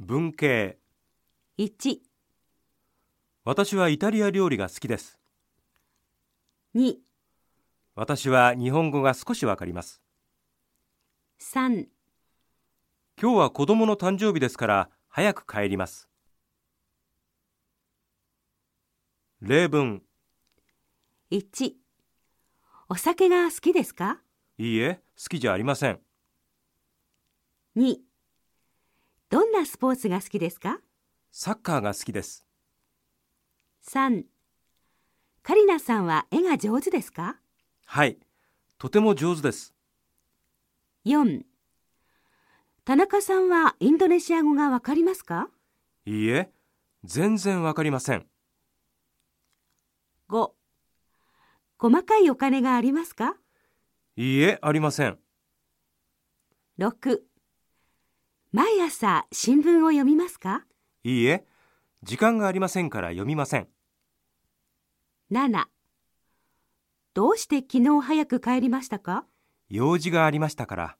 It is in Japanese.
文系。1、私はイタリア料理が好きです。2、私は日本語が少しわかります。3、今日は子供の誕生日ですから早く帰ります。例文。1お酒が好きですか？いいえ好きじゃありません ?2 どんなスポーツが好きですか？サッカーが好きです ?3 カリナさんは絵が上手ですか？はいとても上手です ?4 田中さんはインドネシア語がわかりますか？いいえ全然わかりません ?5 細かいお金がありますか？いいえありません ?6 毎朝新聞を読みますか？いいえ時間がありませんから読みません ?7 どうして昨日早く帰りましたか？用事がありましたから